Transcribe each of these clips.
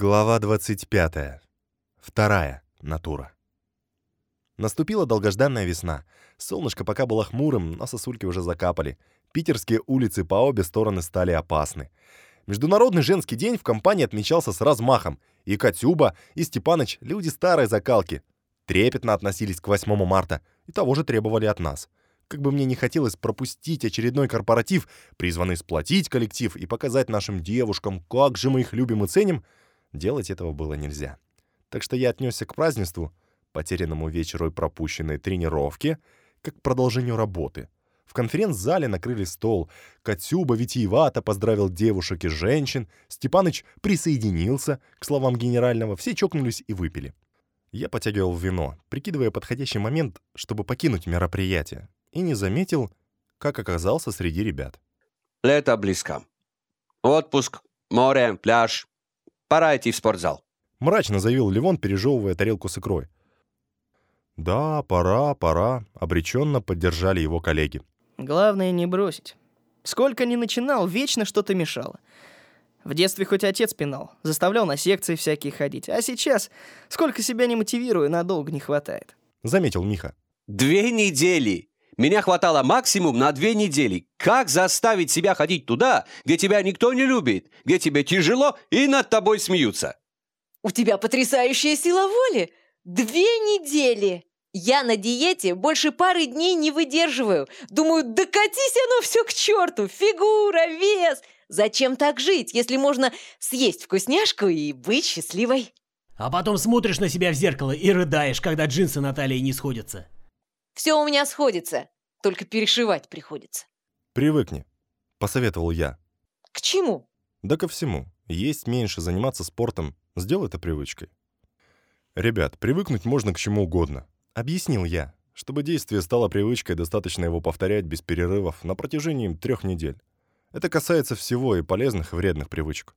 Глава 25. Вторая натура. Наступила долгожданная весна. Солнышко пока было хмурым, но сосульки уже закапали. Питерские улицы по обе стороны стали опасны. Международный женский день в компании отмечался с размахом. И Катюба, и Степаныч — люди старой закалки. Трепетно относились к 8 марта и того же требовали от нас. Как бы мне не хотелось пропустить очередной корпоратив, призванный сплотить коллектив и показать нашим девушкам, как же мы их любим и ценим — делать этого было нельзя. Так что я отнесся к празднеству, потерянному вечеру и пропущенной тренировке, как к продолжению работы. В конференц-зале накрыли стол. Катюба витиевато поздравил девушек и женщин. Степаныч присоединился к словам генерального. Все чокнулись и выпили. Я потягивал вино, прикидывая подходящий момент, чтобы покинуть мероприятие, и не заметил, как оказался среди ребят. Лето близко. Отпуск, море, пляж, Пора идти в спортзал. Мрачно заявил Левон, пережевывая тарелку с икрой. Да, пора, пора, обреченно поддержали его коллеги. Главное не бросить. Сколько ни начинал, вечно что-то мешало. В детстве хоть отец пинал, заставлял на секции всякие ходить. А сейчас, сколько себя не мотивирую, надолго не хватает. Заметил Миха. Две недели. Меня хватало максимум на две недели. Как заставить себя ходить туда, где тебя никто не любит, где тебе тяжело и над тобой смеются? У тебя потрясающая сила воли. Две недели. Я на диете больше пары дней не выдерживаю. Думаю, докатись оно все к черту. Фигура, вес. Зачем так жить, если можно съесть вкусняшку и быть счастливой? А потом смотришь на себя в зеркало и рыдаешь, когда джинсы на талии не сходятся. Все у меня сходится, только перешивать приходится. Привыкни, посоветовал я. К чему? Да ко всему. Есть меньше, заниматься спортом. Сделай это привычкой. Ребят, привыкнуть можно к чему угодно. Объяснил я. Чтобы действие стало привычкой, достаточно его повторять без перерывов на протяжении трех недель. Это касается всего и полезных, и вредных привычек.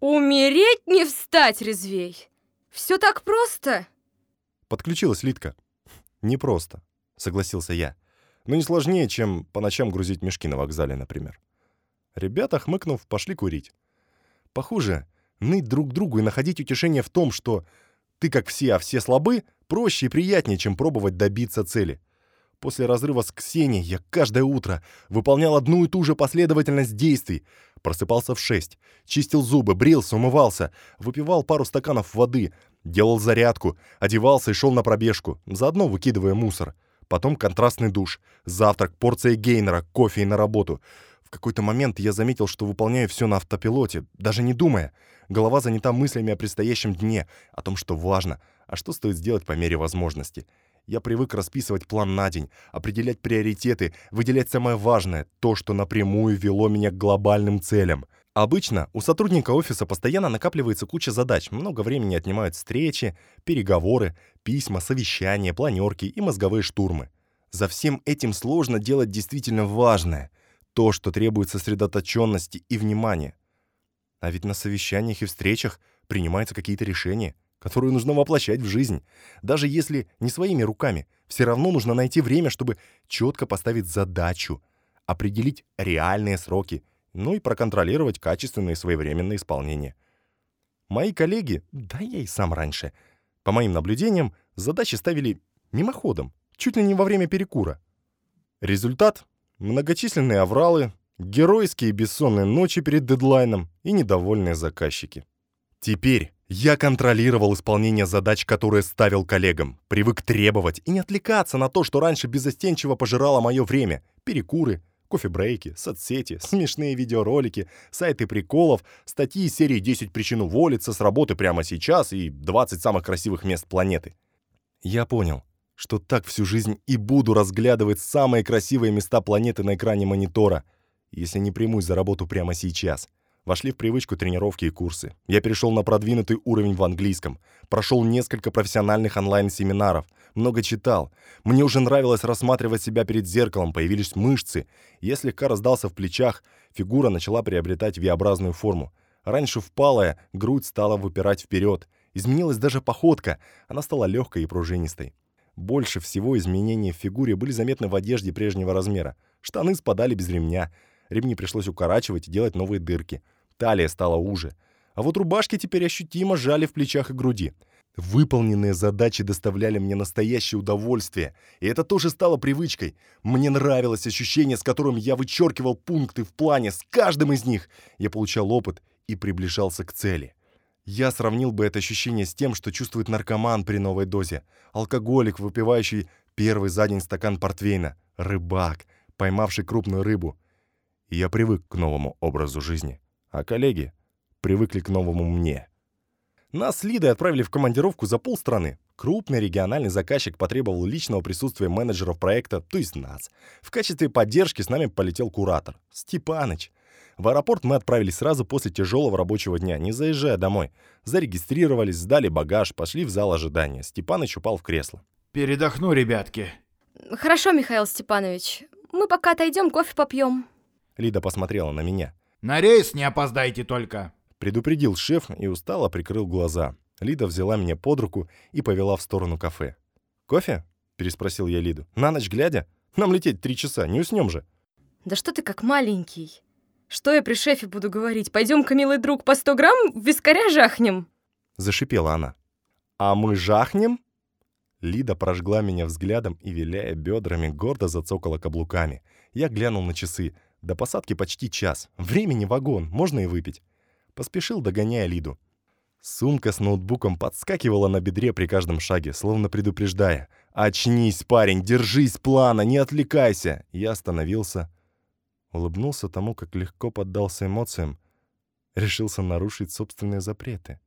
Умереть не встать, резвей. Все так просто. Подключилась Литка. Непросто согласился я. Но не сложнее, чем по ночам грузить мешки на вокзале, например. Ребята, хмыкнув, пошли курить. Похуже, ныть друг другу и находить утешение в том, что ты как все, а все слабы, проще и приятнее, чем пробовать добиться цели. После разрыва с Ксенией я каждое утро выполнял одну и ту же последовательность действий. Просыпался в шесть, чистил зубы, брился, умывался, выпивал пару стаканов воды, делал зарядку, одевался и шел на пробежку, заодно выкидывая мусор — Потом контрастный душ, завтрак, порция гейнера, кофе и на работу. В какой-то момент я заметил, что выполняю все на автопилоте, даже не думая. Голова занята мыслями о предстоящем дне, о том, что важно, а что стоит сделать по мере возможности. Я привык расписывать план на день, определять приоритеты, выделять самое важное, то, что напрямую вело меня к глобальным целям — Обычно у сотрудника офиса постоянно накапливается куча задач, много времени отнимают встречи, переговоры, письма, совещания, планерки и мозговые штурмы. За всем этим сложно делать действительно важное, то, что требует сосредоточенности и внимания. А ведь на совещаниях и встречах принимаются какие-то решения, которые нужно воплощать в жизнь. Даже если не своими руками, все равно нужно найти время, чтобы четко поставить задачу, определить реальные сроки – ну и проконтролировать качественное и своевременное исполнение. Мои коллеги, да я и сам раньше, по моим наблюдениям, задачи ставили мимоходом, чуть ли не во время перекура. Результат — многочисленные авралы, геройские бессонные ночи перед дедлайном и недовольные заказчики. Теперь я контролировал исполнение задач, которые ставил коллегам, привык требовать и не отвлекаться на то, что раньше безостенчиво пожирало мое время, перекуры, кофе-брейки, соцсети, смешные видеоролики, сайты приколов, статьи из серии «10 причин уволиться с работы прямо сейчас» и «20 самых красивых мест планеты». Я понял, что так всю жизнь и буду разглядывать самые красивые места планеты на экране монитора, если не примусь за работу прямо сейчас — Вошли в привычку тренировки и курсы. Я перешел на продвинутый уровень в английском. Прошел несколько профессиональных онлайн-семинаров. Много читал. Мне уже нравилось рассматривать себя перед зеркалом, появились мышцы. Я слегка раздался в плечах, фигура начала приобретать V-образную форму. Раньше впалая, грудь стала выпирать вперед. Изменилась даже походка, она стала легкой и пружинистой. Больше всего изменения в фигуре были заметны в одежде прежнего размера. Штаны спадали без ремня, ремни пришлось укорачивать и делать новые дырки. Талия стала уже. А вот рубашки теперь ощутимо жали в плечах и груди. Выполненные задачи доставляли мне настоящее удовольствие, и это тоже стало привычкой. Мне нравилось ощущение, с которым я вычеркивал пункты в плане, с каждым из них я получал опыт и приближался к цели. Я сравнил бы это ощущение с тем, что чувствует наркоман при новой дозе, алкоголик, выпивающий первый за день стакан портвейна, рыбак, поймавший крупную рыбу. Я привык к новому образу жизни, а коллеги привыкли к новому мне. Нас с Лидой отправили в командировку за полстраны. Крупный региональный заказчик потребовал личного присутствия менеджеров проекта, то есть нас. В качестве поддержки с нами полетел куратор, Степаныч. В аэропорт мы отправились сразу после тяжелого рабочего дня, не заезжая домой. Зарегистрировались, сдали багаж, пошли в зал ожидания. Степаныч упал в кресло. Передохну, ребятки. Хорошо, Михаил Степанович. Мы пока отойдем, кофе попьем. Лида посмотрела на меня. На рейс не опоздайте только. Предупредил шеф и устало прикрыл глаза. Лида взяла меня под руку и повела в сторону кафе. «Кофе?» — переспросил я Лиду. «На ночь глядя? Нам лететь три часа, не уснем же». Да что ты как маленький. Что я при шефе буду говорить? Пойдем-ка, милый друг, по 100 грамм вискаря жахнем. Зашипела она. «А мы жахнем?» Лида прожгла меня взглядом и, виляя бедрами, гордо зацокала каблуками. Я глянул на часы. До посадки почти час. Времени вагон, можно и выпить. Поспешил, догоняя Лиду. Сумка с ноутбуком подскакивала на бедре при каждом шаге, словно предупреждая. «Очнись, парень, держись плана, не отвлекайся!» Я остановился, улыбнулся тому, как легко поддался эмоциям, решился нарушить собственные запреты.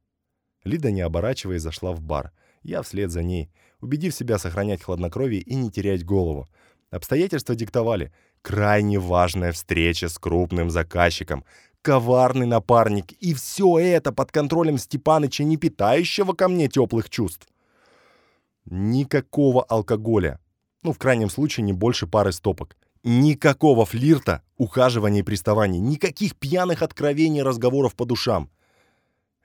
Лида, не оборачиваясь, зашла в бар. Я вслед за ней, убедив себя сохранять хладнокровие и не терять голову. Обстоятельства диктовали. Крайне важная встреча с крупным заказчиком, коварный напарник, и все это под контролем Степаныча, не питающего ко мне теплых чувств. Никакого алкоголя. Ну, в крайнем случае, не больше пары стопок. Никакого флирта, ухаживания и приставаний. Никаких пьяных откровений разговоров по душам.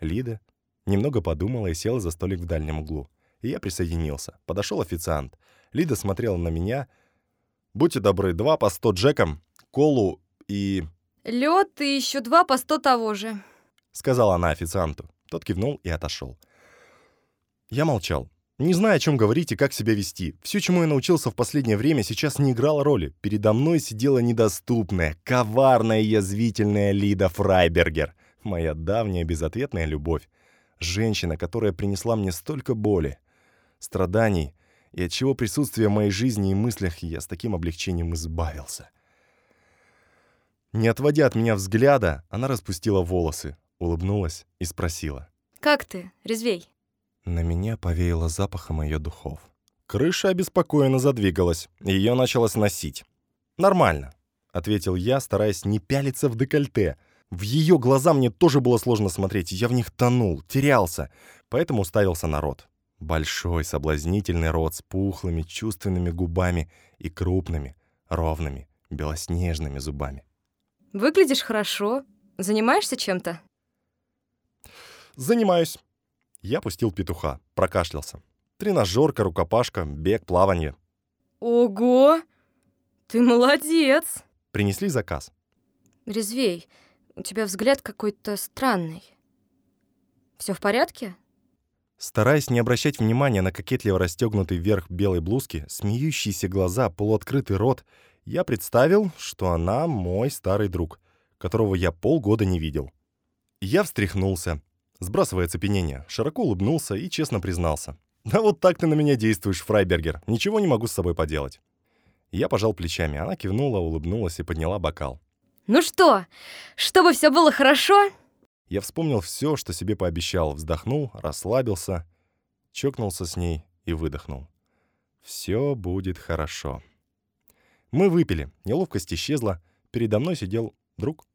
Лида немного подумала и села за столик в дальнем углу. И я присоединился. Подошел официант. Лида смотрела на меня. «Будьте добры, два по сто джеком, колу и Лед и еще два по 100 того же. сказала она официанту. Тот кивнул и отошел. Я молчал. Не зная, о чем говорить и как себя вести. Все, чему я научился в последнее время, сейчас не играло роли. Передо мной сидела недоступная, коварная и язвительная Лида Фрайбергер. Моя давняя безответная любовь. Женщина, которая принесла мне столько боли, страданий, и от чего присутствие в моей жизни и мыслях я с таким облегчением избавился. Не отводя от меня взгляда, она распустила волосы, улыбнулась и спросила. Как ты, резвей? На меня повеяло запахом ее духов. Крыша обеспокоенно задвигалась, и ее начало сносить. «Нормально», — ответил я, стараясь не пялиться в декольте. В ее глаза мне тоже было сложно смотреть, я в них тонул, терялся, поэтому уставился на рот. Большой соблазнительный рот с пухлыми чувственными губами и крупными, ровными, белоснежными зубами. Выглядишь хорошо. Занимаешься чем-то? «Занимаюсь». Я пустил петуха, прокашлялся. Тренажерка, рукопашка, бег, плавание. Ого! Ты молодец! Принесли заказ. Резвей, у тебя взгляд какой-то странный. Все в порядке? Стараясь не обращать внимания на кокетливо расстегнутый вверх белой блузки, смеющиеся глаза, полуоткрытый рот, я представил, что она мой старый друг, которого я полгода не видел. Я встряхнулся, сбрасывая цепенение, широко улыбнулся и честно признался. «Да вот так ты на меня действуешь, Фрайбергер. Ничего не могу с собой поделать». Я пожал плечами, она кивнула, улыбнулась и подняла бокал. Ну что, чтобы все было хорошо? Я вспомнил все, что себе пообещал, вздохнул, расслабился, чокнулся с ней и выдохнул. Все будет хорошо. Мы выпили, неловкость исчезла, передо мной сидел друг.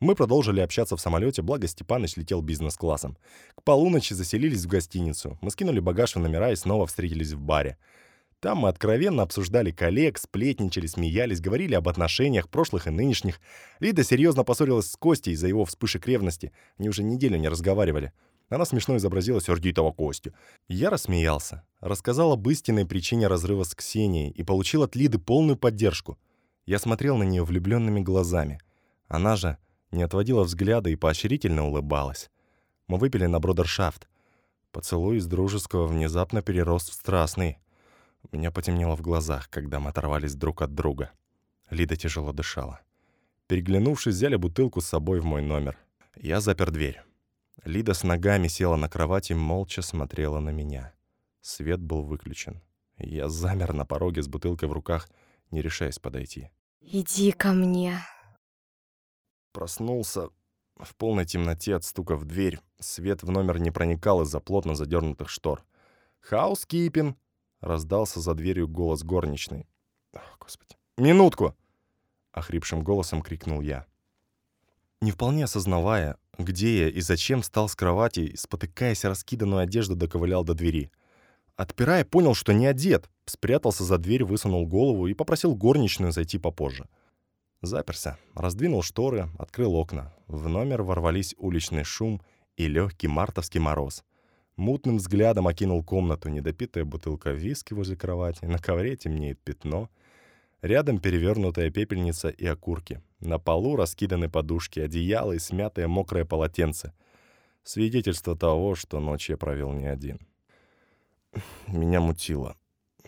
Мы продолжили общаться в самолете, благо Степаныч летел бизнес-классом. К полуночи заселились в гостиницу. Мы скинули багаж в номера и снова встретились в баре. Там мы откровенно обсуждали коллег, сплетничали, смеялись, говорили об отношениях, прошлых и нынешних. Лида серьезно поссорилась с Костей из-за его вспышек ревности. Они уже неделю не разговаривали. Она смешно изобразила сердитого Костю. Я рассмеялся. Рассказал об истинной причине разрыва с Ксенией и получил от Лиды полную поддержку. Я смотрел на нее влюбленными глазами. Она же не отводила взгляда и поощрительно улыбалась. Мы выпили на бродершафт. Поцелуй из дружеского внезапно перерос в страстный. У меня потемнело в глазах, когда мы оторвались друг от друга. Лида тяжело дышала. Переглянувшись, взяли бутылку с собой в мой номер. Я запер дверь. Лида с ногами села на кровати и молча смотрела на меня. Свет был выключен. Я замер на пороге с бутылкой в руках, не решаясь подойти. Иди ко мне. Проснулся в полной темноте от стука в дверь. Свет в номер не проникал из-за плотно задернутых штор. «Хаускипин!» — раздался за дверью голос горничной. Ах, господи. «Минутку!» — охрипшим голосом крикнул я. Не вполне осознавая, где я и зачем встал с кровати, спотыкаясь раскиданную одежду, доковылял до двери. Отпирая, понял, что не одет, спрятался за дверь, высунул голову и попросил горничную зайти попозже. Заперся, раздвинул шторы, открыл окна. В номер ворвались уличный шум и легкий мартовский мороз. Мутным взглядом окинул комнату, недопитая бутылка виски возле кровати, на ковре темнеет пятно. Рядом перевернутая пепельница и окурки. На полу раскиданы подушки, одеяло и смятое мокрое полотенце. Свидетельство того, что ночь я провел не один. Меня мутило.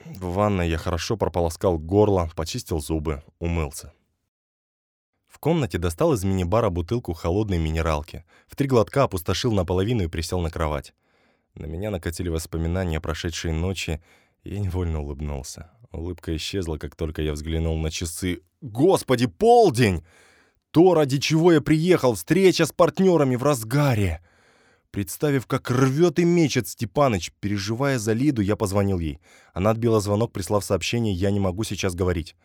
В ванной я хорошо прополоскал горло, почистил зубы, умылся. В комнате достал из мини-бара бутылку холодной минералки. В три глотка опустошил наполовину и присел на кровать. На меня накатили воспоминания о прошедшей ночи, и я невольно улыбнулся. Улыбка исчезла, как только я взглянул на часы. «Господи, полдень! То, ради чего я приехал, встреча с партнерами в разгаре!» Представив, как рвет и мечет Степаныч, переживая за Лиду, я позвонил ей. Она отбила звонок, прислав сообщение «Я не могу сейчас говорить».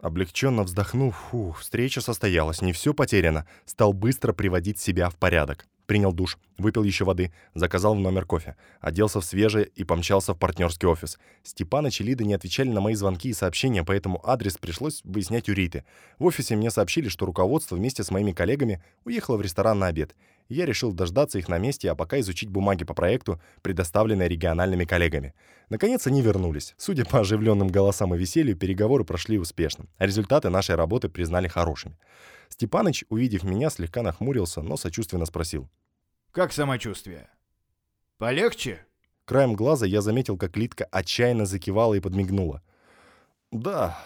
Облегченно вздохнув, фу, встреча состоялась, не все потеряно, стал быстро приводить себя в порядок. Принял душ, выпил еще воды, заказал в номер кофе, оделся в свежее и помчался в партнерский офис. Степаныч и Лида не отвечали на мои звонки и сообщения, поэтому адрес пришлось выяснять у Риты. В офисе мне сообщили, что руководство вместе с моими коллегами уехало в ресторан на обед. Я решил дождаться их на месте, а пока изучить бумаги по проекту, предоставленные региональными коллегами. Наконец они вернулись. Судя по оживленным голосам и веселью, переговоры прошли успешно, а результаты нашей работы признали хорошими. Степаныч, увидев меня, слегка нахмурился, но сочувственно спросил. Как самочувствие? Полегче? Краем глаза я заметил, как Литка отчаянно закивала и подмигнула. «Да,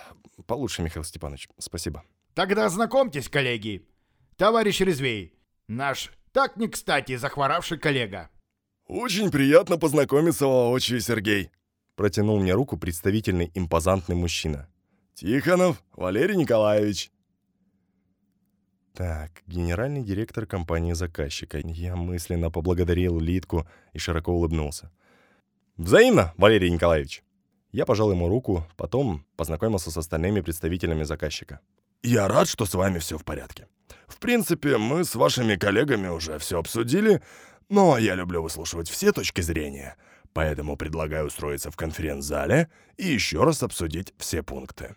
получше, Михаил Степанович, спасибо». Тогда знакомьтесь, коллеги. Товарищ Резвей, наш так не кстати захворавший коллега. «Очень приятно познакомиться воочию, Сергей», — протянул мне руку представительный импозантный мужчина. «Тихонов Валерий Николаевич». Так, генеральный директор компании-заказчика. Я мысленно поблагодарил Литку и широко улыбнулся. «Взаимно, Валерий Николаевич!» Я пожал ему руку, потом познакомился с остальными представителями заказчика. «Я рад, что с вами все в порядке. В принципе, мы с вашими коллегами уже все обсудили, но я люблю выслушивать все точки зрения, поэтому предлагаю устроиться в конференц-зале и еще раз обсудить все пункты».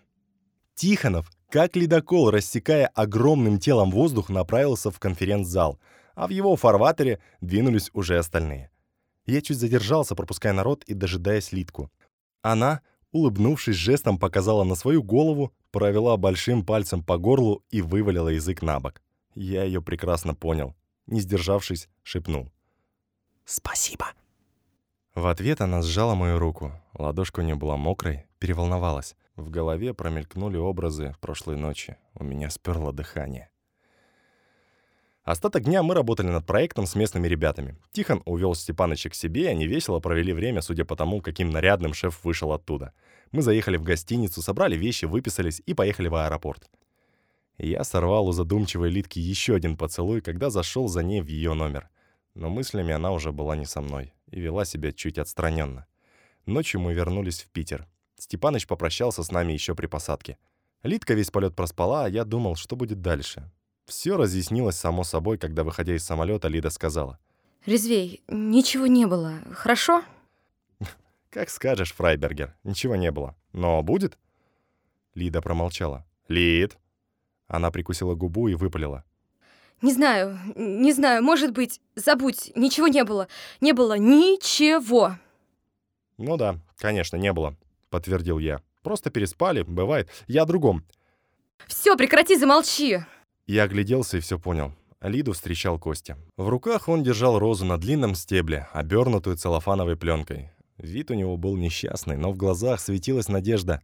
Тихонов, как ледокол, рассекая огромным телом воздух, направился в конференц-зал, а в его фарватере двинулись уже остальные. Я чуть задержался, пропуская народ и дожидаясь Литку. Она, улыбнувшись жестом, показала на свою голову, провела большим пальцем по горлу и вывалила язык на бок. Я ее прекрасно понял. Не сдержавшись, шепнул. «Спасибо». В ответ она сжала мою руку. Ладошка у нее была мокрой, переволновалась. В голове промелькнули образы прошлой ночи. У меня сперло дыхание. Остаток дня мы работали над проектом с местными ребятами. Тихон увел Степаныча к себе, и они весело провели время, судя по тому, каким нарядным шеф вышел оттуда. Мы заехали в гостиницу, собрали вещи, выписались и поехали в аэропорт. Я сорвал у задумчивой Литки еще один поцелуй, когда зашел за ней в ее номер. Но мыслями она уже была не со мной и вела себя чуть отстраненно. Ночью мы вернулись в Питер. Степаныч попрощался с нами еще при посадке. Литка весь полет проспала, а я думал, что будет дальше. Все разъяснилось само собой, когда, выходя из самолета, Лида сказала. Резвей, ничего не было, хорошо? «Как скажешь, Фрайбергер, ничего не было. Но будет?» Лида промолчала. «Лид!» Она прикусила губу и выпалила. Не знаю, не знаю, может быть, забудь, ничего не было. Не было ничего. «Ну да, конечно, не было», — подтвердил я. «Просто переспали, бывает. Я о другом». Все, прекрати, замолчи. Я огляделся и все понял. Лиду встречал Костя. В руках он держал розу на длинном стебле, обернутую целлофановой пленкой. Вид у него был несчастный, но в глазах светилась надежда.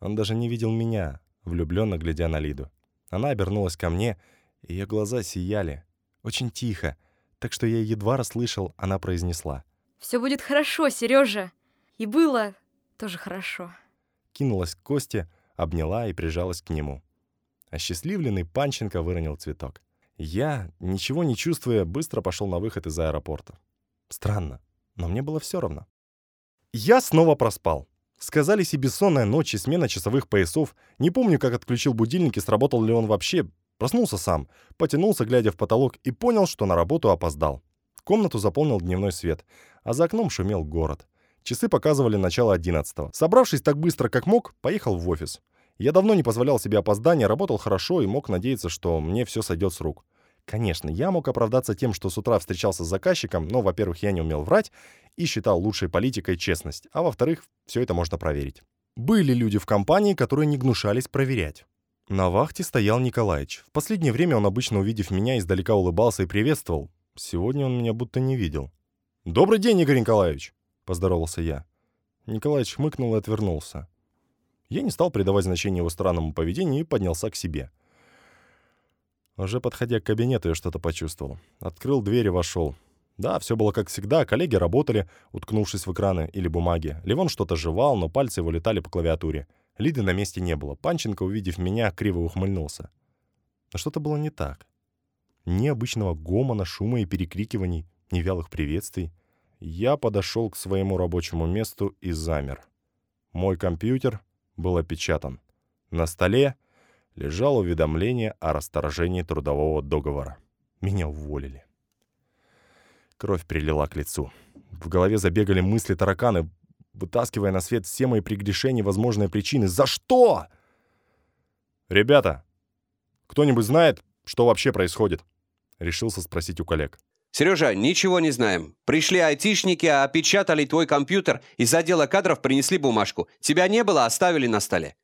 Он даже не видел меня, влюбленно глядя на Лиду. Она обернулась ко мне, и ее глаза сияли. Очень тихо, так что я едва расслышал, она произнесла. Все будет хорошо, Сережа. И было тоже хорошо. Кинулась к Косте, обняла и прижалась к нему. Осчастливленный Панченко выронил цветок. Я, ничего не чувствуя, быстро пошел на выход из аэропорта. Странно, но мне было все равно. Я снова проспал. Сказались и бессонная ночь, и смена часовых поясов. Не помню, как отключил будильник и сработал ли он вообще. Проснулся сам, потянулся, глядя в потолок, и понял, что на работу опоздал. Комнату заполнил дневной свет, а за окном шумел город. Часы показывали начало 11 Собравшись так быстро, как мог, поехал в офис. Я давно не позволял себе опоздания, работал хорошо и мог надеяться, что мне все сойдет с рук. Конечно, я мог оправдаться тем, что с утра встречался с заказчиком, но, во-первых, я не умел врать и считал лучшей политикой честность, а во-вторых, все это можно проверить. Были люди в компании, которые не гнушались проверять. На вахте стоял Николаевич. В последнее время он, обычно увидев меня, издалека улыбался и приветствовал. Сегодня он меня будто не видел. «Добрый день, Игорь Николаевич!» — поздоровался я. Николаевич хмыкнул и отвернулся. Я не стал придавать значение его странному поведению и поднялся к себе. Уже подходя к кабинету, я что-то почувствовал. Открыл дверь и вошел. Да, все было как всегда, коллеги работали, уткнувшись в экраны или бумаги. Левон что-то жевал, но пальцы его летали по клавиатуре. Лиды на месте не было. Панченко, увидев меня, криво ухмыльнулся. Но что-то было не так. Ни обычного гомона, шума и перекрикиваний, ни вялых приветствий. Я подошел к своему рабочему месту и замер. Мой компьютер был опечатан. На столе лежало уведомление о расторжении трудового договора. Меня уволили. Кровь прилила к лицу. В голове забегали мысли тараканы, вытаскивая на свет все мои прегрешения и возможные причины. За что? «Ребята, кто-нибудь знает, что вообще происходит?» Решился спросить у коллег. Сережа, ничего не знаем. Пришли айтишники, опечатали твой компьютер, из отдела кадров принесли бумажку. Тебя не было, оставили на столе.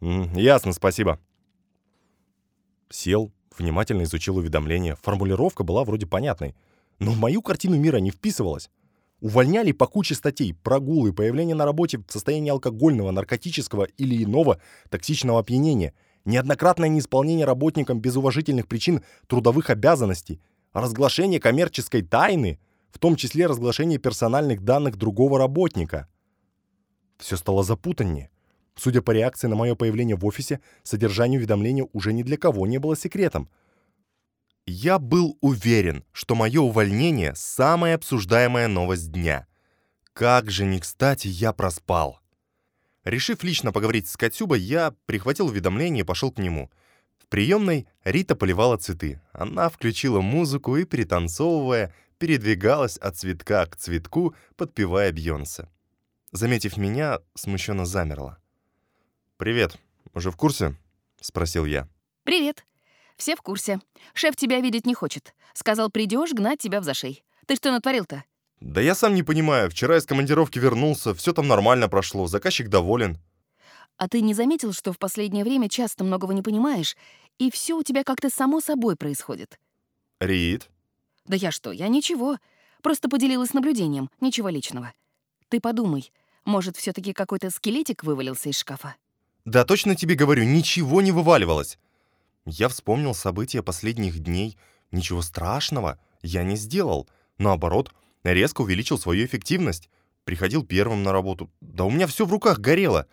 М, ясно, спасибо. Сел, внимательно изучил уведомление. Формулировка была вроде понятной, но в мою картину мира не вписывалась. Увольняли по куче статей, прогулы, появление на работе в состоянии алкогольного, наркотического или иного токсичного опьянения, неоднократное неисполнение работникам без уважительных причин трудовых обязанностей, разглашение коммерческой тайны, в том числе разглашение персональных данных другого работника. Все стало запутаннее. Судя по реакции на мое появление в офисе, содержание уведомления уже ни для кого не было секретом. Я был уверен, что мое увольнение – самая обсуждаемая новость дня. Как же не кстати я проспал. Решив лично поговорить с Катюбой, я прихватил уведомление и пошел к нему. В приемной Рита поливала цветы. Она включила музыку и, перетанцовывая, передвигалась от цветка к цветку, подпевая Бьонсе. Заметив меня, смущенно замерла. «Привет. Уже в курсе?» — спросил я. «Привет. Все в курсе. Шеф тебя видеть не хочет. Сказал, придешь гнать тебя в зашей. Ты что натворил-то?» «Да я сам не понимаю. Вчера из командировки вернулся, все там нормально прошло, заказчик доволен». «А ты не заметил, что в последнее время часто многого не понимаешь, и все у тебя как-то само собой происходит?» «Рит?» «Да я что, я ничего. Просто поделилась наблюдением, ничего личного. Ты подумай, может, все таки какой-то скелетик вывалился из шкафа?» «Да точно тебе говорю, ничего не вываливалось». Я вспомнил события последних дней. Ничего страшного я не сделал. Наоборот, резко увеличил свою эффективность. Приходил первым на работу. Да у меня все в руках горело.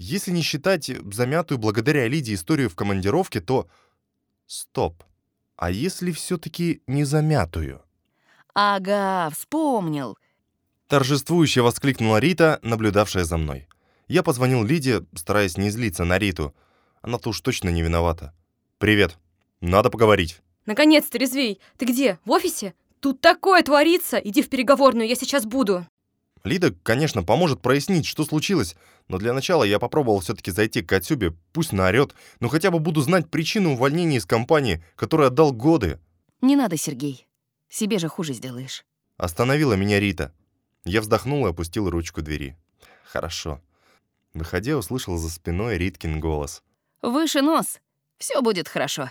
Если не считать замятую благодаря Лиде историю в командировке, то... Стоп. А если все-таки не замятую? «Ага, вспомнил. Торжествующе воскликнула Рита, наблюдавшая за мной. Я позвонил Лиде, стараясь не злиться на Риту. Она-то уж точно не виновата. «Привет. Надо поговорить». Наконец-то, Резвей, ты где? В офисе? Тут такое творится! Иди в переговорную, я сейчас буду. Лида, конечно, поможет прояснить, что случилось, но для начала я попробовал все-таки зайти к Катюбе, пусть наорет, но хотя бы буду знать причину увольнения из компании, которой отдал годы. Не надо, Сергей. Себе же хуже сделаешь. Остановила меня Рита. Я вздохнул и опустил ручку двери. Хорошо. Выходя, услышал за спиной Риткин голос. Выше нос. Все будет хорошо.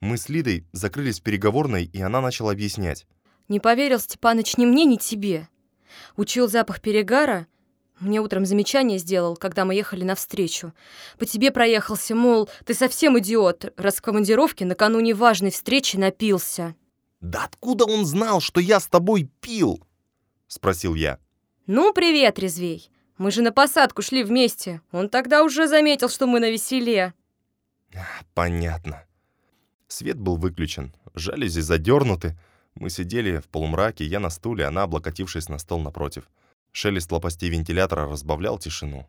Мы с Лидой закрылись в переговорной, и она начала объяснять. Не поверил Степаныч ни мне, ни тебе. Учил запах перегара. Мне утром замечание сделал, когда мы ехали навстречу. По тебе проехался, мол, ты совсем идиот, раз в командировке накануне важной встречи напился. «Да откуда он знал, что я с тобой пил?» — спросил я. Ну, привет, Резвей. Мы же на посадку шли вместе. Он тогда уже заметил, что мы на веселе. Понятно. Свет был выключен, жалюзи задернуты. Мы сидели в полумраке, я на стуле, она облокотившись на стол напротив. Шелест лопастей вентилятора разбавлял тишину.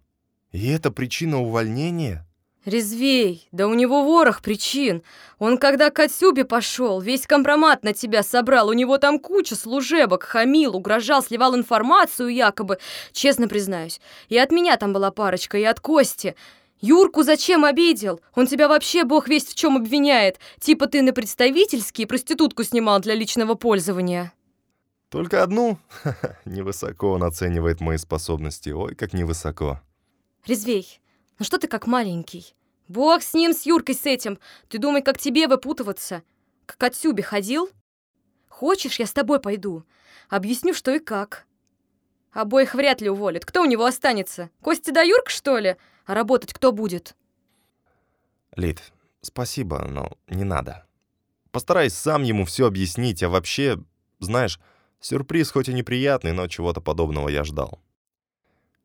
«И это причина увольнения?» Резвей, да у него ворох причин. Он когда к Атюбе пошел, весь компромат на тебя собрал. У него там куча служебок, хамил, угрожал, сливал информацию якобы. Честно признаюсь, и от меня там была парочка, и от Кости. Юрку зачем обидел? Он тебя вообще бог весть в чем обвиняет. Типа ты на представительский проститутку снимал для личного пользования. «Только одну?» Невысоко он оценивает мои способности. Ой, как невысоко. Резвей, ну что ты как маленький? Бог с ним, с Юркой с этим. Ты думай, как тебе выпутываться. К Катюбе ходил? Хочешь, я с тобой пойду? Объясню, что и как. Обоих вряд ли уволят. Кто у него останется? Костя да Юрк, что ли? Работать кто будет? Лид, спасибо, но не надо. Постараюсь сам ему все объяснить, а вообще, знаешь, сюрприз хоть и неприятный, но чего-то подобного я ждал.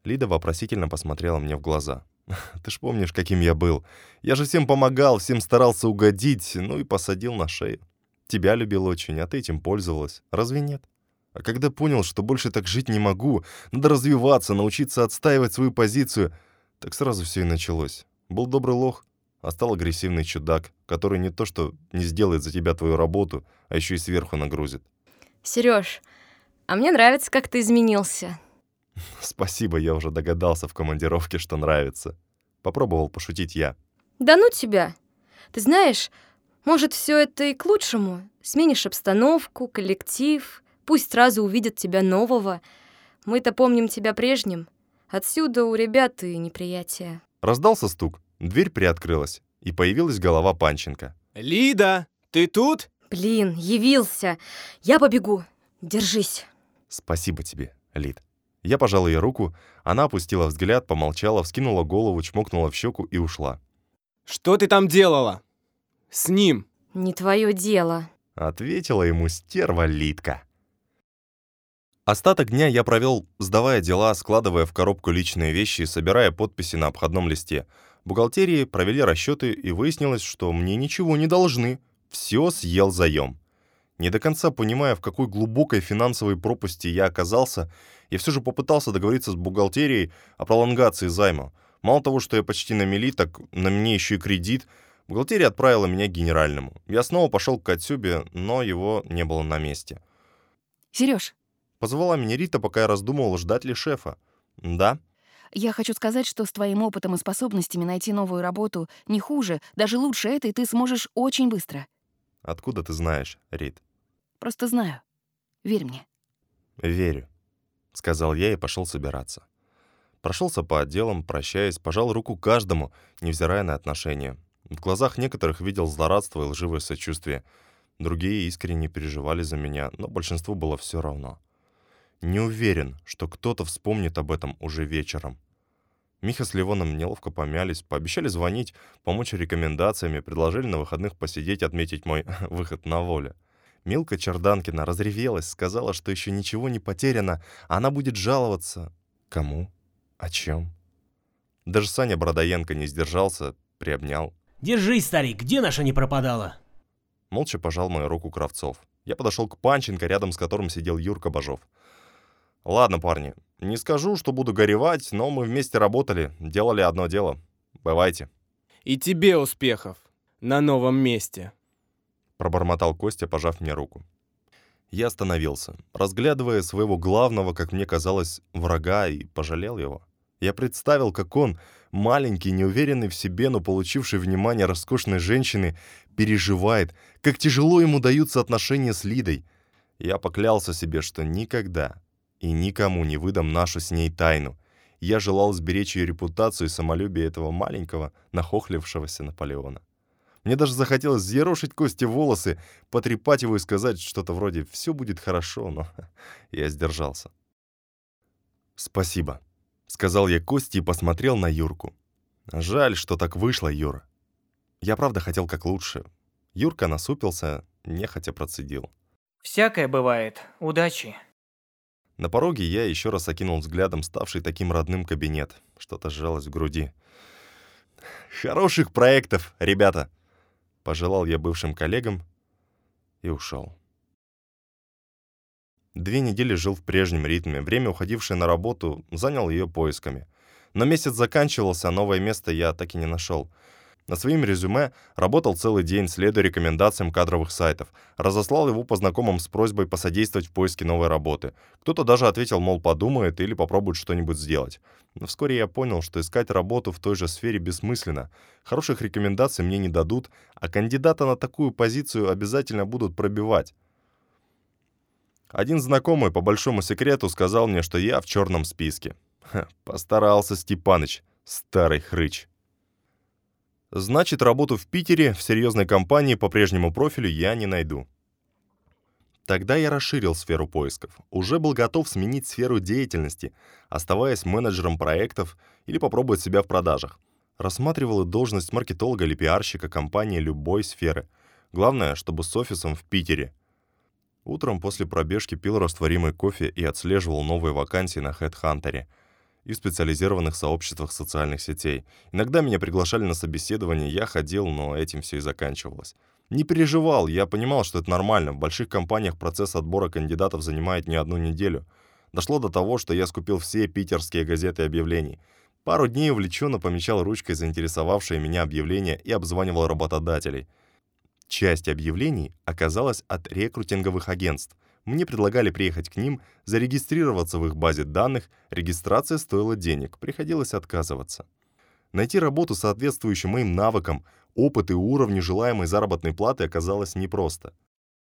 Лида вопросительно посмотрела мне в глаза. «Ты ж помнишь, каким я был? Я же всем помогал, всем старался угодить, ну и посадил на шею. Тебя любил очень, а ты этим пользовалась. Разве нет? А когда понял, что больше так жить не могу, надо развиваться, научиться отстаивать свою позицию, так сразу все и началось. Был добрый лох, а стал агрессивный чудак, который не то что не сделает за тебя твою работу, а еще и сверху нагрузит. Сереж, а мне нравится, как ты изменился. Спасибо, я уже догадался в командировке, что нравится. Попробовал пошутить я. Да ну тебя. Ты знаешь, может, все это и к лучшему. Сменишь обстановку, коллектив, пусть сразу увидят тебя нового. Мы-то помним тебя прежним. Отсюда у ребят и неприятие. Раздался стук, дверь приоткрылась, и появилась голова Панченко. «Лида, ты тут?» Блин, явился. Я побегу. Держись. Спасибо тебе, Лид. Я пожал ее руку, она опустила взгляд, помолчала, вскинула голову, чмокнула в щеку и ушла. «Что ты там делала? С ним?» Не твое дело. Ответила ему стерва Лидка. Остаток дня я провел, сдавая дела, складывая в коробку личные вещи и собирая подписи на обходном листе. В бухгалтерии провели расчеты, и выяснилось, что мне ничего не должны. Все съел заем. Не до конца понимая, в какой глубокой финансовой пропасти я оказался, я все же попытался договориться с бухгалтерией о пролонгации займа. Мало того, что я почти на мели, так на мне еще и кредит. Бухгалтерия отправила меня к генеральному. Я снова пошел к Катюбе, но его не было на месте. Сереж, Позвала меня Рита, пока я раздумывал, ждать ли шефа. Да? я хочу сказать, что с твоим опытом и способностями найти новую работу не хуже, даже лучше этой ты сможешь очень быстро. Откуда ты знаешь, Рит? Просто знаю. Верь мне. «Верю», — сказал я и пошел собираться. Прошелся по отделам, прощаясь, пожал руку каждому, невзирая на отношения. В глазах некоторых видел злорадство и лживое сочувствие. Другие искренне переживали за меня, но большинству было все равно. Не уверен, что кто-то вспомнит об этом уже вечером. Миха с Ливоном неловко помялись, пообещали звонить, помочь рекомендациями, предложили на выходных посидеть, отметить мой выход на волю. Милка Черданкина разревелась, сказала, что еще ничего не потеряно, а она будет жаловаться. Кому? О чем? Даже Саня Бродоенко не сдержался, приобнял. Держись, старик, где наша не пропадала? Молча пожал мою руку Кравцов. Я подошел к Панченко, рядом с которым сидел Юрка Бажов. «Ладно, парни, не скажу, что буду горевать, но мы вместе работали, делали одно дело. Бывайте». «И тебе успехов на новом месте». Пробормотал Костя, пожав мне руку. Я остановился, разглядывая своего главного, как мне казалось, врага, и пожалел его. Я представил, как он, маленький, неуверенный в себе, но получивший внимание роскошной женщины, переживает, как тяжело ему даются отношения с Лидой. Я поклялся себе, что никогда и никому не выдам нашу с ней тайну. Я желал сберечь ее репутацию и самолюбие этого маленького, нахохлившегося Наполеона. Мне даже захотелось зерошить Кости волосы, потрепать его и сказать что-то вроде «все будет хорошо», но я сдержался. «Спасибо», — сказал я Кости и посмотрел на Юрку. «Жаль, что так вышло, Юра. Я правда хотел как лучше». Юрка насупился, нехотя процедил. Всякое бывает. Удачи. На пороге я еще раз окинул взглядом ставший таким родным кабинет. Что-то сжалось в груди. «Хороших проектов, ребята!» Пожелал я бывшим коллегам и ушел. Две недели жил в прежнем ритме. Время, уходившее на работу, занял ее поисками. Но месяц заканчивался, а новое место я так и не нашел. На своим резюме работал целый день, следуя рекомендациям кадровых сайтов. Разослал его по знакомым с просьбой посодействовать в поиске новой работы. Кто-то даже ответил, мол, подумает или попробует что-нибудь сделать. Но вскоре я понял, что искать работу в той же сфере бессмысленно. Хороших рекомендаций мне не дадут, а кандидата на такую позицию обязательно будут пробивать. Один знакомый по большому секрету сказал мне, что я в черном списке. Ха, постарался Степаныч, старый хрыч. Значит, работу в Питере в серьезной компании по прежнему профилю я не найду. Тогда я расширил сферу поисков. Уже был готов сменить сферу деятельности, оставаясь менеджером проектов или попробовать себя в продажах. Рассматривал и должность маркетолога или пиарщика компании любой сферы. Главное, чтобы с офисом в Питере. Утром после пробежки пил растворимый кофе и отслеживал новые вакансии на HeadHunter — и в специализированных сообществах социальных сетей. Иногда меня приглашали на собеседование, я ходил, но этим все и заканчивалось. Не переживал, я понимал, что это нормально. В больших компаниях процесс отбора кандидатов занимает не одну неделю. Дошло до того, что я скупил все питерские газеты объявлений. Пару дней увлеченно помечал ручкой заинтересовавшие меня объявления и обзванивал работодателей. Часть объявлений оказалась от рекрутинговых агентств. Мне предлагали приехать к ним, зарегистрироваться в их базе данных, регистрация стоила денег, приходилось отказываться. Найти работу, соответствующую моим навыкам, опыт и уровню желаемой заработной платы оказалось непросто.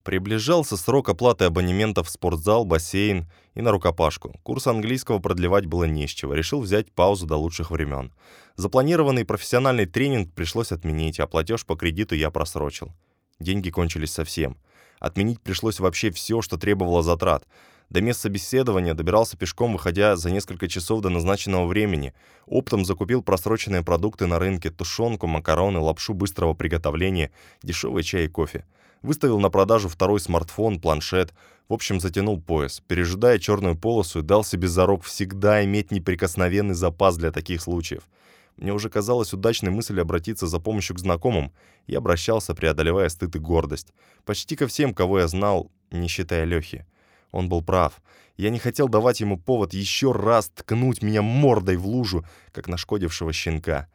Приближался срок оплаты абонементов в спортзал, бассейн и на рукопашку. Курс английского продлевать было не с чего, решил взять паузу до лучших времен. Запланированный профессиональный тренинг пришлось отменить, а платеж по кредиту я просрочил. Деньги кончились совсем. Отменить пришлось вообще все, что требовало затрат. До места собеседования добирался пешком, выходя за несколько часов до назначенного времени. Оптом закупил просроченные продукты на рынке, тушенку, макароны, лапшу быстрого приготовления, дешевый чай и кофе. Выставил на продажу второй смартфон, планшет. В общем, затянул пояс. Пережидая черную полосу, дал себе зарок всегда иметь неприкосновенный запас для таких случаев. Мне уже казалась удачной мысль обратиться за помощью к знакомым, и обращался, преодолевая стыд и гордость. Почти ко всем, кого я знал, не считая Лехи. Он был прав. Я не хотел давать ему повод еще раз ткнуть меня мордой в лужу, как нашкодившего щенка.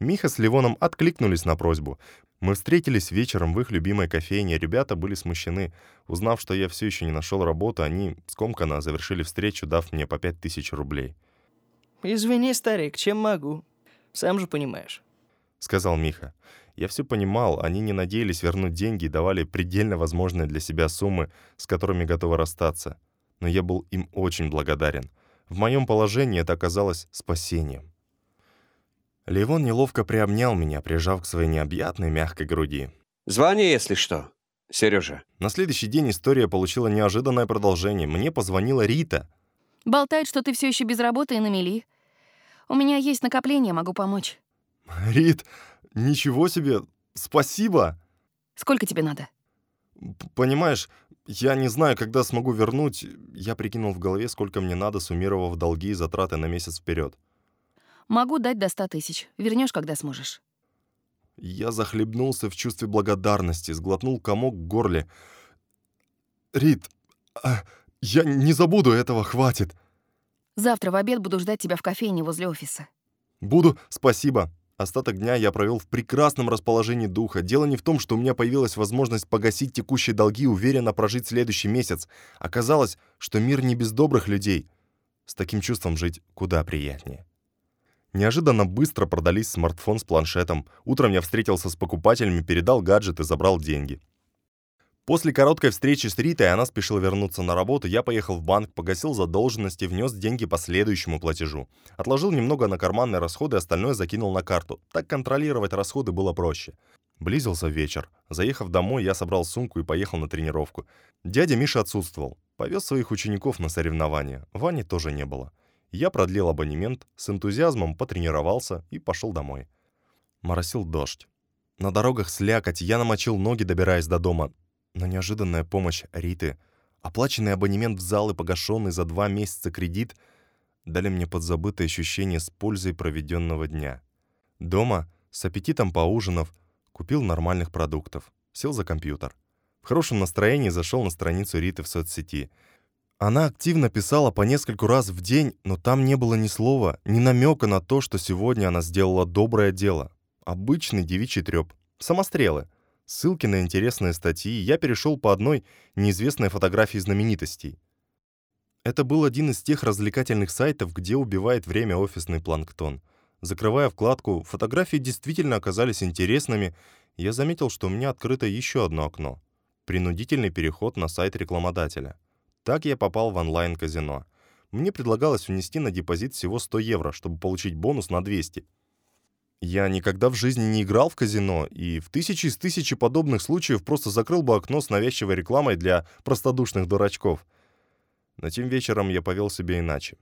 Миха с Ливоном откликнулись на просьбу. Мы встретились вечером в их любимой кофейне. Ребята были смущены. Узнав, что я все еще не нашел работу, они скомканно завершили встречу, дав мне по пять тысяч рублей. «Извини, старик, чем могу?» Сам же понимаешь», — сказал Миха. Я все понимал, они не надеялись вернуть деньги и давали предельно возможные для себя суммы, с которыми готовы расстаться. Но я был им очень благодарен. В моем положении это оказалось спасением. Левон неловко приобнял меня, прижав к своей необъятной мягкой груди. «Звони, если что, Сережа». На следующий день история получила неожиданное продолжение. Мне позвонила Рита. «Болтает, что ты все еще без работы и на мели. У меня есть накопление, могу помочь. Рит, ничего себе, спасибо. Сколько тебе надо? Понимаешь, я не знаю, когда смогу вернуть. Я прикинул в голове, сколько мне надо, суммировав долги и затраты на месяц вперед. Могу дать до ста тысяч. Вернешь, когда сможешь. Я захлебнулся в чувстве благодарности, сглотнул комок в горле. Рит, а, я не забуду этого, хватит. Завтра в обед буду ждать тебя в кофейне возле офиса. Буду, спасибо. Остаток дня я провел в прекрасном расположении духа. Дело не в том, что у меня появилась возможность погасить текущие долги и уверенно прожить следующий месяц. Оказалось, что мир не без добрых людей. С таким чувством жить куда приятнее. Неожиданно быстро продались смартфон с планшетом. Утром я встретился с покупателями, передал гаджет и забрал деньги. После короткой встречи с Ритой она спешила вернуться на работу, я поехал в банк, погасил задолженности, внес деньги по следующему платежу. Отложил немного на карманные расходы, остальное закинул на карту. Так контролировать расходы было проще. Близился вечер. Заехав домой, я собрал сумку и поехал на тренировку. Дядя Миша отсутствовал. Повез своих учеников на соревнования. Вани тоже не было. Я продлил абонемент, с энтузиазмом потренировался и пошел домой. Моросил дождь. На дорогах слякоть, я намочил ноги, добираясь до дома. Но неожиданная помощь Риты, оплаченный абонемент в зал и погашенный за два месяца кредит дали мне подзабытое ощущение с пользой проведенного дня. Дома, с аппетитом поужинав, купил нормальных продуктов, сел за компьютер. В хорошем настроении зашел на страницу Риты в соцсети. Она активно писала по нескольку раз в день, но там не было ни слова, ни намека на то, что сегодня она сделала доброе дело. Обычный девичий треп. Самострелы. Ссылки на интересные статьи. Я перешел по одной неизвестной фотографии знаменитостей. Это был один из тех развлекательных сайтов, где убивает время офисный планктон. Закрывая вкладку, фотографии действительно оказались интересными, я заметил, что у меня открыто еще одно окно. Принудительный переход на сайт рекламодателя. Так я попал в онлайн-казино. Мне предлагалось внести на депозит всего 100 евро, чтобы получить бонус на 200. Я никогда в жизни не играл в казино, и в тысячи из тысячи подобных случаев просто закрыл бы окно с навязчивой рекламой для простодушных дурачков. Но тем вечером я повел себя иначе.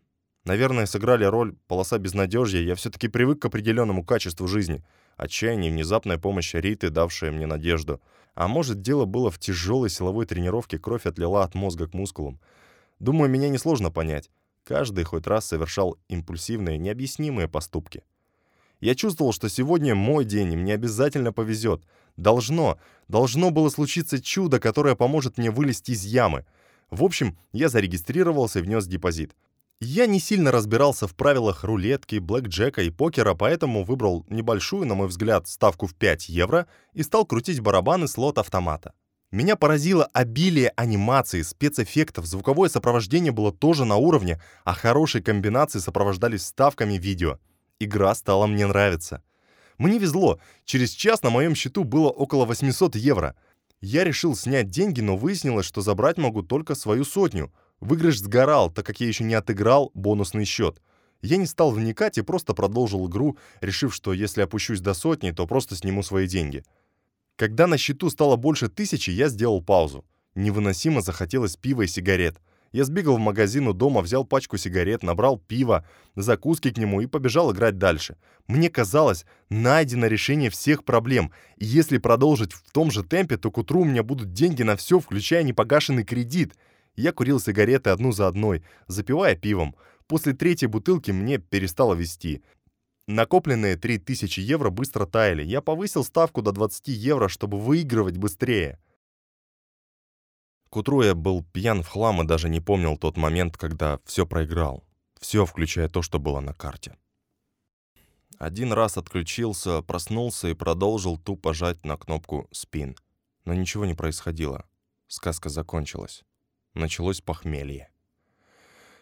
Наверное, сыграли роль полоса безнадежья, я все-таки привык к определенному качеству жизни. Отчаяние внезапная помощь Риты, давшая мне надежду. А может, дело было в тяжелой силовой тренировке, кровь отлила от мозга к мускулам. Думаю, меня несложно понять. Каждый хоть раз совершал импульсивные, необъяснимые поступки. Я чувствовал, что сегодня мой день, и мне обязательно повезет. Должно, должно было случиться чудо, которое поможет мне вылезти из ямы. В общем, я зарегистрировался и внес депозит. Я не сильно разбирался в правилах рулетки, блэкджека и покера, поэтому выбрал небольшую, на мой взгляд, ставку в 5 евро и стал крутить барабаны слот автомата. Меня поразило обилие анимаций, спецэффектов, звуковое сопровождение было тоже на уровне, а хорошие комбинации сопровождались ставками видео. Игра стала мне нравиться. Мне везло, через час на моем счету было около 800 евро. Я решил снять деньги, но выяснилось, что забрать могу только свою сотню — Выигрыш сгорал, так как я еще не отыграл бонусный счет. Я не стал вникать и просто продолжил игру, решив, что если опущусь до сотни, то просто сниму свои деньги. Когда на счету стало больше тысячи, я сделал паузу. Невыносимо захотелось пива и сигарет. Я сбегал в магазин у дома, взял пачку сигарет, набрал пива, закуски к нему и побежал играть дальше. Мне казалось, найдено решение всех проблем, и если продолжить в том же темпе, то к утру у меня будут деньги на все, включая непогашенный кредит — я курил сигареты одну за одной, запивая пивом. После третьей бутылки мне перестало вести. Накопленные 3000 евро быстро таяли. Я повысил ставку до 20 евро, чтобы выигрывать быстрее. К утру я был пьян в хлам и даже не помнил тот момент, когда все проиграл. Все, включая то, что было на карте. Один раз отключился, проснулся и продолжил тупо жать на кнопку «Спин». Но ничего не происходило. Сказка закончилась началось похмелье.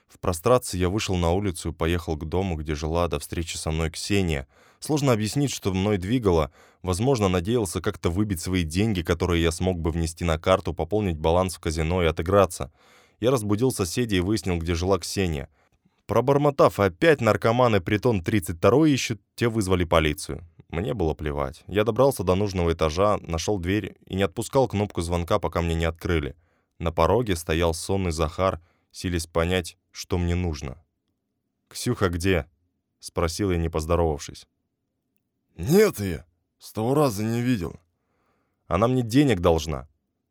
В прострации я вышел на улицу и поехал к дому, где жила до встречи со мной Ксения. Сложно объяснить, что мной двигало. Возможно, надеялся как-то выбить свои деньги, которые я смог бы внести на карту, пополнить баланс в казино и отыграться. Я разбудил соседей и выяснил, где жила Ксения. Пробормотав, опять наркоманы притон 32 ищут, те вызвали полицию. Мне было плевать. Я добрался до нужного этажа, нашел дверь и не отпускал кнопку звонка, пока мне не открыли. На пороге стоял сонный Захар, силясь понять, что мне нужно. «Ксюха где?» — спросил я, не поздоровавшись. «Нет ее, с того раза не видел». «Она мне денег должна».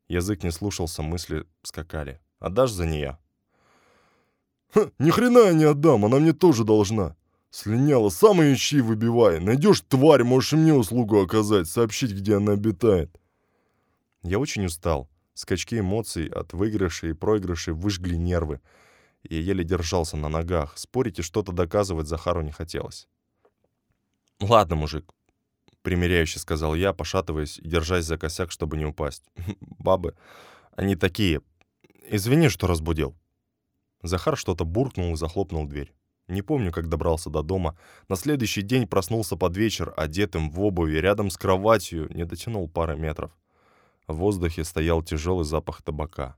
Язык не слушался, мысли скакали. «Отдашь за нее?» «Ха, ни хрена я не отдам, она мне тоже должна. Слиняла, сам ее щи выбивай. Найдешь тварь, можешь и мне услугу оказать, сообщить, где она обитает». Я очень устал. Скачки эмоций от выигрышей и проигрышей выжгли нервы. Я еле держался на ногах. Спорить и что-то доказывать Захару не хотелось. «Ладно, мужик», — примиряюще сказал я, пошатываясь и держась за косяк, чтобы не упасть. «Бабы, они такие. Извини, что разбудил». Захар что-то буркнул и захлопнул дверь. Не помню, как добрался до дома. На следующий день проснулся под вечер, одетым в обуви, рядом с кроватью, не дотянул пары метров. В воздухе стоял тяжелый запах табака.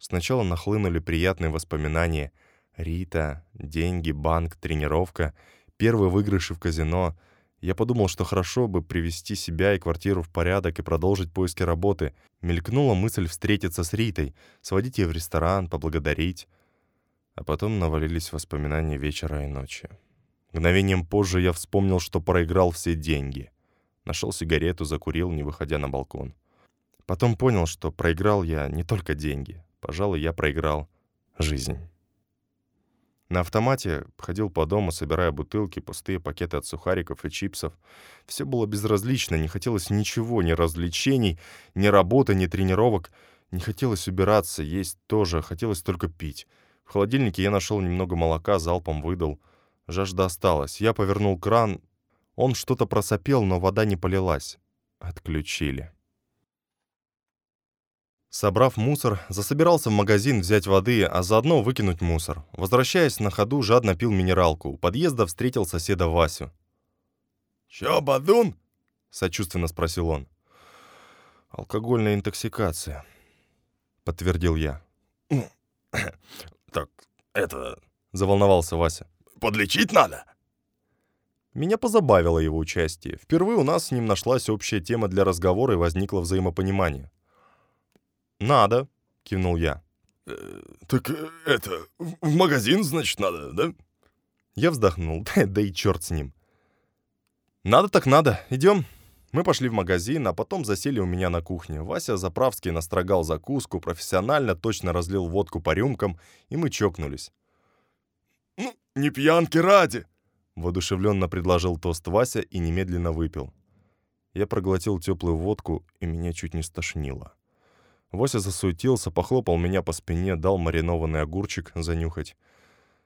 Сначала нахлынули приятные воспоминания. Рита, деньги, банк, тренировка, первые выигрыши в казино. Я подумал, что хорошо бы привести себя и квартиру в порядок и продолжить поиски работы. Мелькнула мысль встретиться с Ритой, сводить ее в ресторан, поблагодарить. А потом навалились воспоминания вечера и ночи. Мгновением позже я вспомнил, что проиграл все деньги. Нашел сигарету, закурил, не выходя на балкон. Потом понял, что проиграл я не только деньги. Пожалуй, я проиграл жизнь. На автомате ходил по дому, собирая бутылки, пустые пакеты от сухариков и чипсов. Все было безразлично, не хотелось ничего, ни развлечений, ни работы, ни тренировок. Не хотелось убираться, есть тоже, хотелось только пить. В холодильнике я нашел немного молока, залпом выдал. Жажда осталась. Я повернул кран. Он что-то просопел, но вода не полилась. Отключили. Собрав мусор, засобирался в магазин взять воды, а заодно выкинуть мусор. Возвращаясь на ходу, жадно пил минералку. У подъезда встретил соседа Васю. «Чё, Бадун?» — сочувственно спросил он. «Алкогольная интоксикация», — подтвердил я. «Так, это...» — заволновался Вася. «Подлечить надо?» Меня позабавило его участие. Впервые у нас с ним нашлась общая тема для разговора и возникло взаимопонимание. «Надо», — кивнул я. Э, «Так э, это, в магазин, значит, надо, да?» Я вздохнул, да и черт с ним. «Надо так надо, идем». Мы пошли в магазин, а потом засели у меня на кухне. Вася Заправский настрогал закуску, профессионально точно разлил водку по рюмкам, и мы чокнулись. «Ну, не пьянки ради!» — воодушевленно предложил тост Вася и немедленно выпил. Я проглотил теплую водку, и меня чуть не стошнило. Вася засуетился, похлопал меня по спине, дал маринованный огурчик занюхать.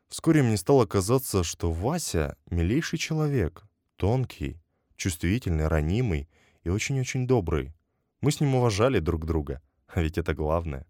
Вскоре мне стало казаться, что Вася — милейший человек, тонкий, чувствительный, ранимый и очень-очень добрый. Мы с ним уважали друг друга, а ведь это главное.